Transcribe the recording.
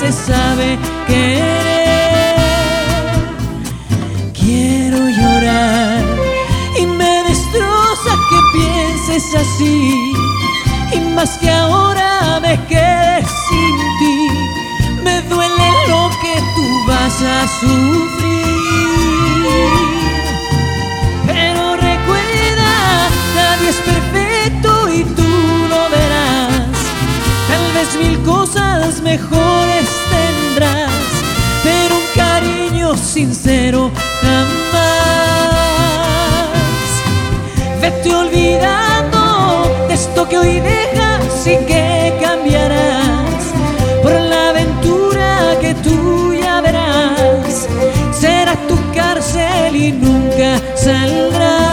te sabe querer. Quiero llorar y me destroza que pienses así. Y más que ahora me quedes sin ti, me duele lo que tú vas a sufrir. Cosas mejores tendrás, pero un cariño sincero jamás. Vete olvidando de esto que hoy dejas y que cambiarás por la aventura que tú ya verás. Será tu cárcel y nunca saldrás.